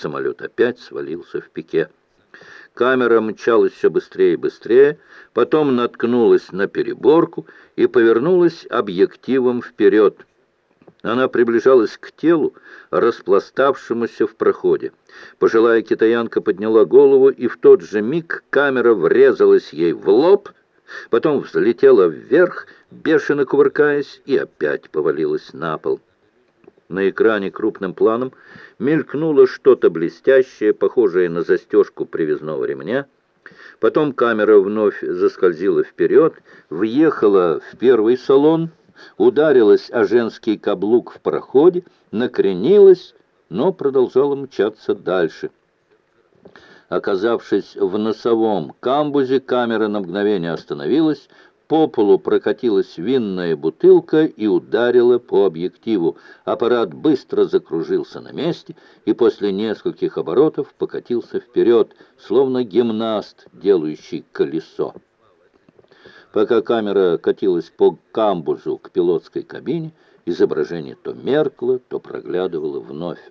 Самолет опять свалился в пике. Камера мчалась все быстрее и быстрее, потом наткнулась на переборку и повернулась объективом вперед. Она приближалась к телу, распластавшемуся в проходе. Пожилая китаянка подняла голову, и в тот же миг камера врезалась ей в лоб, потом взлетела вверх, бешено кувыркаясь, и опять повалилась на пол. На экране крупным планом мелькнуло что-то блестящее, похожее на застежку привязного ремня. Потом камера вновь заскользила вперед, въехала в первый салон, ударилась о женский каблук в проходе, накренилась, но продолжала мчаться дальше. Оказавшись в носовом камбузе, камера на мгновение остановилась, по полу прокатилась винная бутылка и ударила по объективу. Аппарат быстро закружился на месте и после нескольких оборотов покатился вперед, словно гимнаст, делающий колесо. Пока камера катилась по камбузу к пилотской кабине, изображение то меркло, то проглядывало вновь.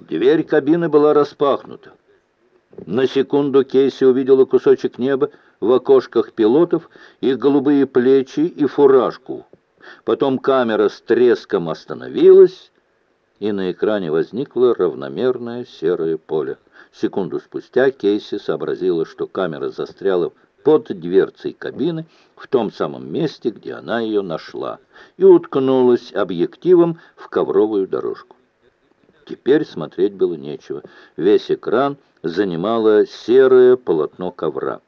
Дверь кабины была распахнута. На секунду Кейси увидела кусочек неба, в окошках пилотов, их голубые плечи и фуражку. Потом камера с треском остановилась, и на экране возникло равномерное серое поле. Секунду спустя Кейси сообразила, что камера застряла под дверцей кабины в том самом месте, где она ее нашла, и уткнулась объективом в ковровую дорожку. Теперь смотреть было нечего. Весь экран занимало серое полотно ковра.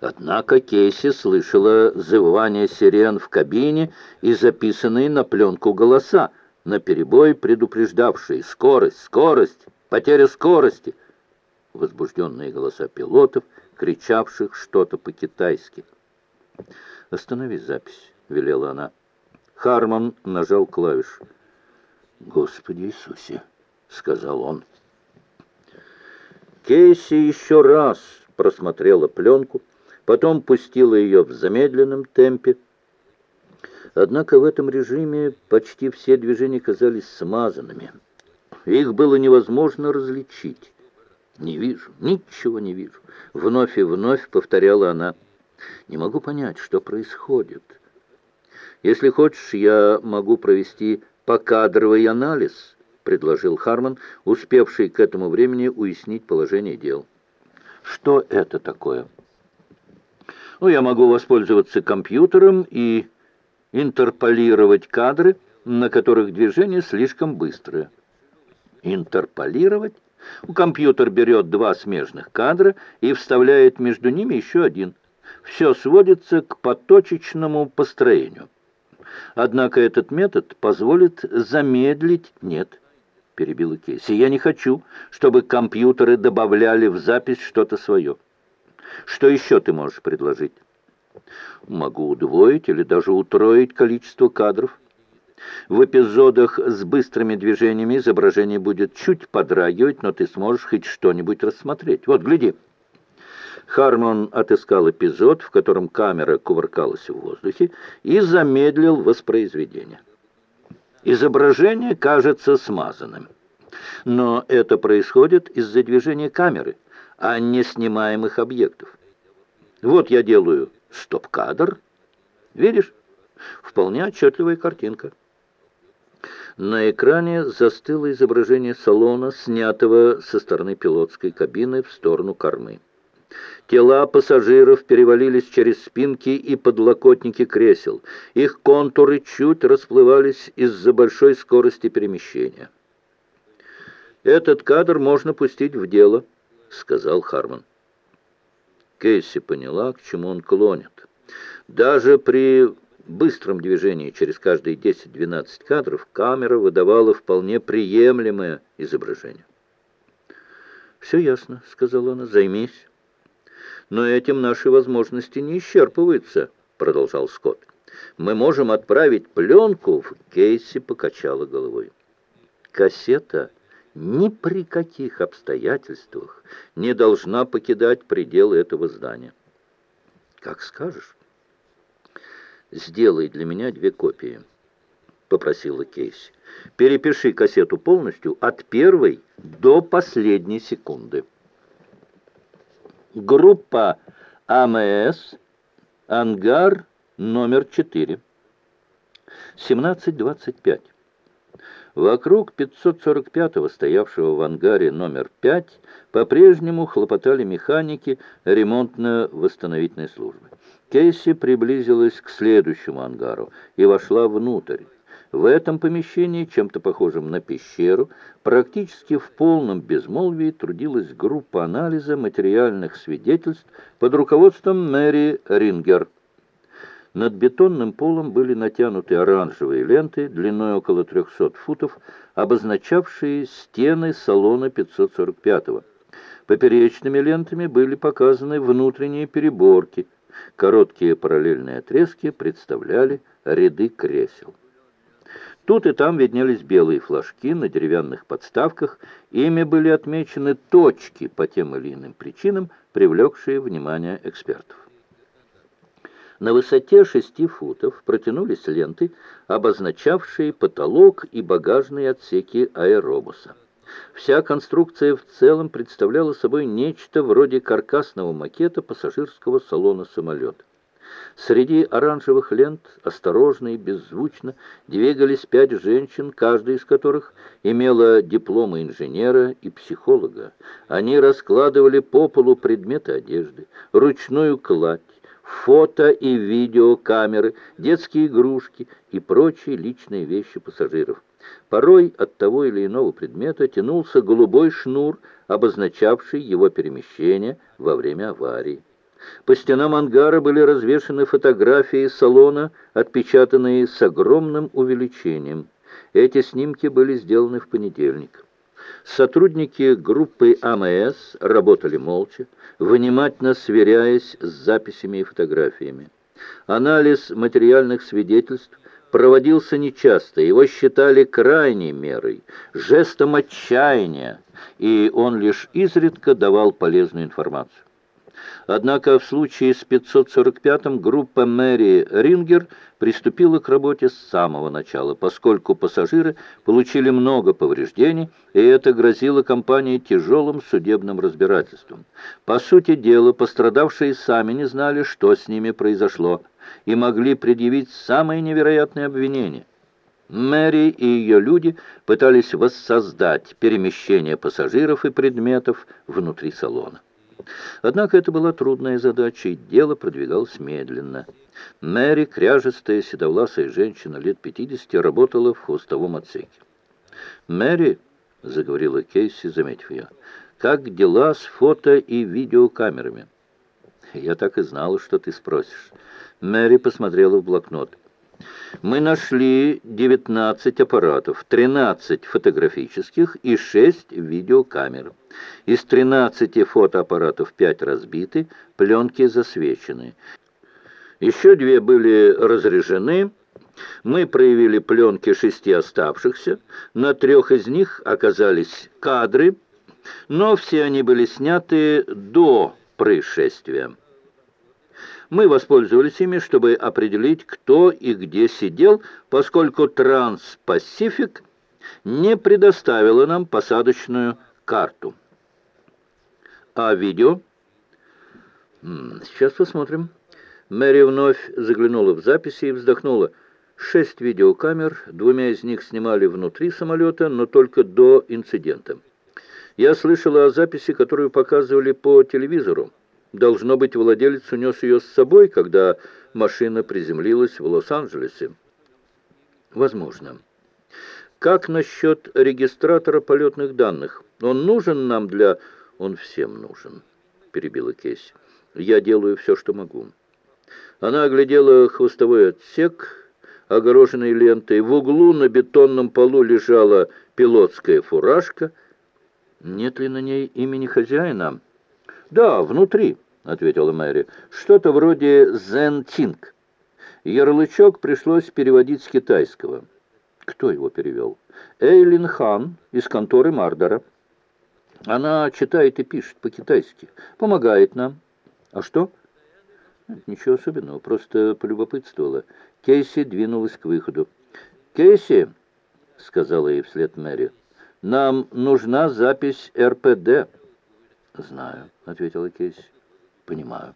Однако Кейси слышала завывание сирен в кабине и записанные на пленку голоса, наперебой предупреждавшие «Скорость! Скорость! Потеря скорости!» Возбужденные голоса пилотов, кричавших что-то по-китайски. «Останови запись», — велела она. Харман нажал клавишу. «Господи Иисусе!» — сказал он. Кейси еще раз просмотрела пленку, потом пустила ее в замедленном темпе. Однако в этом режиме почти все движения казались смазанными. Их было невозможно различить. «Не вижу, ничего не вижу», — вновь и вновь повторяла она. «Не могу понять, что происходит. Если хочешь, я могу провести покадровый анализ», — предложил Харман, успевший к этому времени уяснить положение дел. Что это такое? Ну, я могу воспользоваться компьютером и интерполировать кадры, на которых движение слишком быстрое. Интерполировать? Компьютер берет два смежных кадра и вставляет между ними еще один. Все сводится к поточечному построению. Однако этот метод позволит замедлить... Нет, — перебила Кейси. «Я не хочу, чтобы компьютеры добавляли в запись что-то свое. Что еще ты можешь предложить?» «Могу удвоить или даже утроить количество кадров. В эпизодах с быстрыми движениями изображение будет чуть подрагивать, но ты сможешь хоть что-нибудь рассмотреть. Вот, гляди». Хармон отыскал эпизод, в котором камера кувыркалась в воздухе, и замедлил воспроизведение. Изображение кажется смазанным. Но это происходит из-за движения камеры, а не снимаемых объектов. Вот я делаю стоп-кадр. Видишь? Вполне отчетливая картинка. На экране застыло изображение салона, снятого со стороны пилотской кабины в сторону кормы. Тела пассажиров перевалились через спинки и подлокотники кресел. Их контуры чуть расплывались из-за большой скорости перемещения. «Этот кадр можно пустить в дело», — сказал Харман. Кейси поняла, к чему он клонит. Даже при быстром движении через каждые 10-12 кадров камера выдавала вполне приемлемое изображение. «Все ясно», — сказала она, — «займись». «Но этим наши возможности не исчерпываются», — продолжал Скотт. «Мы можем отправить пленку в...» Кейси покачала головой. «Кассета ни при каких обстоятельствах не должна покидать пределы этого здания». «Как скажешь». «Сделай для меня две копии». попросила Кейси. «Перепиши кассету полностью от первой до последней секунды». Группа АМС, ангар номер 4. 17.25. Вокруг 545-го, стоявшего в ангаре номер 5, по-прежнему хлопотали механики ремонтно-восстановительной службы. Кейси приблизилась к следующему ангару и вошла внутрь. В этом помещении, чем-то похожем на пещеру, практически в полном безмолвии трудилась группа анализа материальных свидетельств под руководством Мэри Рингер. Над бетонным полом были натянуты оранжевые ленты длиной около 300 футов, обозначавшие стены салона 545-го. Поперечными лентами были показаны внутренние переборки. Короткие параллельные отрезки представляли ряды кресел. Тут и там виднелись белые флажки на деревянных подставках, ими были отмечены точки по тем или иным причинам, привлекшие внимание экспертов. На высоте шести футов протянулись ленты, обозначавшие потолок и багажные отсеки аэробуса. Вся конструкция в целом представляла собой нечто вроде каркасного макета пассажирского салона самолета. Среди оранжевых лент осторожно и беззвучно двигались пять женщин, каждая из которых имела дипломы инженера и психолога. Они раскладывали по полу предметы одежды, ручную кладь, фото и видеокамеры, детские игрушки и прочие личные вещи пассажиров. Порой от того или иного предмета тянулся голубой шнур, обозначавший его перемещение во время аварии. По стенам ангара были развешаны фотографии салона, отпечатанные с огромным увеличением. Эти снимки были сделаны в понедельник. Сотрудники группы АМС работали молча, внимательно сверяясь с записями и фотографиями. Анализ материальных свидетельств проводился нечасто, его считали крайней мерой, жестом отчаяния, и он лишь изредка давал полезную информацию. Однако в случае с 545-м группа Мэри Рингер приступила к работе с самого начала, поскольку пассажиры получили много повреждений, и это грозило компании тяжелым судебным разбирательством. По сути дела, пострадавшие сами не знали, что с ними произошло, и могли предъявить самые невероятные обвинения. Мэри и ее люди пытались воссоздать перемещение пассажиров и предметов внутри салона. Однако это была трудная задача, и дело продвигалось медленно. Мэри, кряжестая, седовласая женщина лет 50, работала в хвостовом отсеке. «Мэри», — заговорила Кейси, заметив ее, — «как дела с фото и видеокамерами?» «Я так и знала, что ты спросишь». Мэри посмотрела в блокнот. Мы нашли 19 аппаратов, 13 фотографических и 6 видеокамер. Из 13 фотоаппаратов 5 разбиты, пленки засвечены. Еще две были разряжены. Мы проявили пленки шести оставшихся. На трех из них оказались кадры, но все они были сняты до происшествия. Мы воспользовались ими, чтобы определить, кто и где сидел, поскольку Транс-Пасифик не предоставила нам посадочную карту. А видео? Сейчас посмотрим. Мэри вновь заглянула в записи и вздохнула. Шесть видеокамер, двумя из них снимали внутри самолета, но только до инцидента. Я слышала о записи, которую показывали по телевизору. Должно быть, владелец унес ее с собой, когда машина приземлилась в Лос-Анджелесе. Возможно. Как насчет регистратора полетных данных? Он нужен нам для... Он всем нужен, перебила Кейси. Я делаю все, что могу. Она оглядела хвостовой отсек, огороженный лентой. В углу на бетонном полу лежала пилотская фуражка. Нет ли на ней имени хозяина? «Да, внутри», — ответила Мэри. «Что-то вроде «Зен-Тинг». Ярлычок пришлось переводить с китайского. Кто его перевел? Эйлин Хан из конторы Мардера. Она читает и пишет по-китайски. Помогает нам. А что? Ничего особенного, просто полюбопытствовала. Кейси двинулась к выходу. «Кейси», — сказала ей вслед Мэри, — «нам нужна запись РПД». «Знаю», — ответила Кейси. «Понимаю».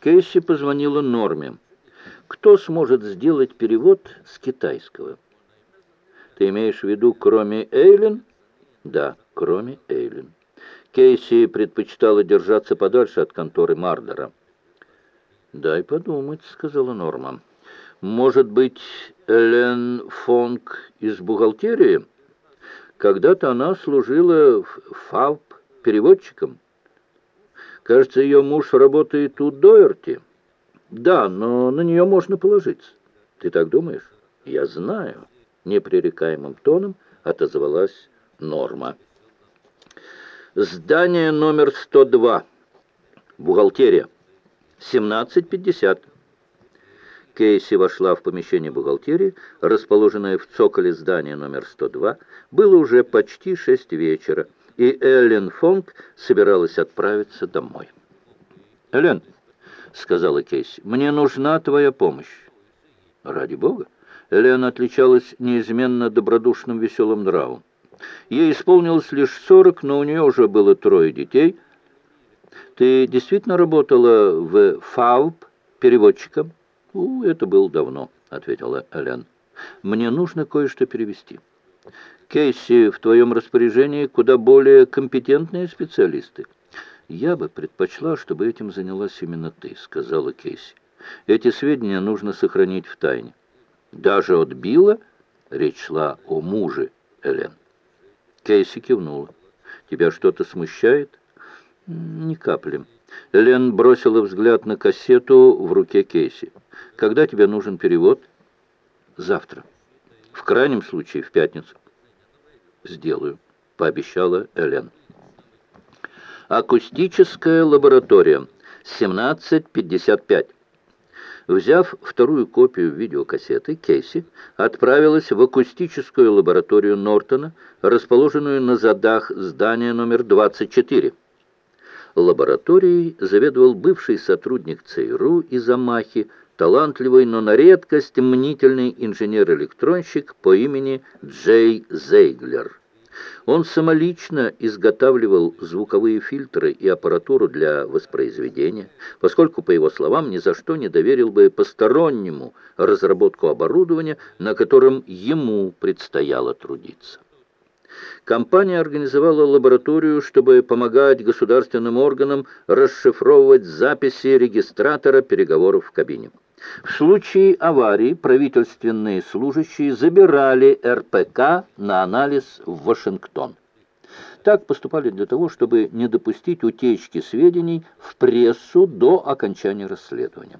Кейси позвонила Норме. «Кто сможет сделать перевод с китайского?» «Ты имеешь в виду, кроме Эйлин?» «Да, кроме Эйлин». Кейси предпочитала держаться подальше от конторы Мардера. «Дай подумать», — сказала Норма. «Может быть, Элен Фонг из бухгалтерии? Когда-то она служила в ФАВП переводчиком». Кажется, ее муж работает у Дойерти. Да, но на нее можно положиться. Ты так думаешь? Я знаю. Непререкаемым тоном отозвалась Норма. Здание номер 102. Бухгалтерия. 17.50. Кейси вошла в помещение бухгалтерии, расположенное в цоколе здания номер 102. Было уже почти шесть вечера и Эллен Фонг собиралась отправиться домой. «Эллен», — сказала Кейси, — «мне нужна твоя помощь». «Ради бога». Эллен отличалась неизменно добродушным веселым нравом. Ей исполнилось лишь сорок, но у нее уже было трое детей. «Ты действительно работала в ФАУП переводчиком?» «У, это было давно», — ответила Эллен. «Мне нужно кое-что перевести». Кейси, в твоем распоряжении куда более компетентные специалисты. Я бы предпочла, чтобы этим занялась именно ты, сказала Кейси. Эти сведения нужно сохранить в тайне. Даже от Билла речь шла о муже Элен. Кейси кивнула. Тебя что-то смущает? Ни капли. Элен бросила взгляд на кассету в руке Кейси. Когда тебе нужен перевод? Завтра. В крайнем случае в пятницу. «Сделаю», — пообещала Элен. Акустическая лаборатория. 17.55. Взяв вторую копию видеокассеты, Кейси отправилась в акустическую лабораторию Нортона, расположенную на задах здания номер 24. Лабораторией заведовал бывший сотрудник ЦРУ из Амахи, талантливый, но на редкость мнительный инженер-электронщик по имени Джей Зейглер. Он самолично изготавливал звуковые фильтры и аппаратуру для воспроизведения, поскольку, по его словам, ни за что не доверил бы постороннему разработку оборудования, на котором ему предстояло трудиться. Компания организовала лабораторию, чтобы помогать государственным органам расшифровывать записи регистратора переговоров в кабине. В случае аварии правительственные служащие забирали РПК на анализ в Вашингтон. Так поступали для того, чтобы не допустить утечки сведений в прессу до окончания расследования.